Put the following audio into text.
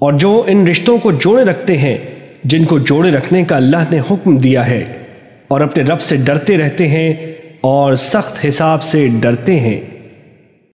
اور جو ان رشتوں کو جوڑے رکھتے ہیں، جن کو جوڑے رکھنے کا اللہ نے حکم دیا ہے اور اپنے رب سے ڈرتے رہتے ہیں اور سخت حساب سے ڈرتے ہیں۔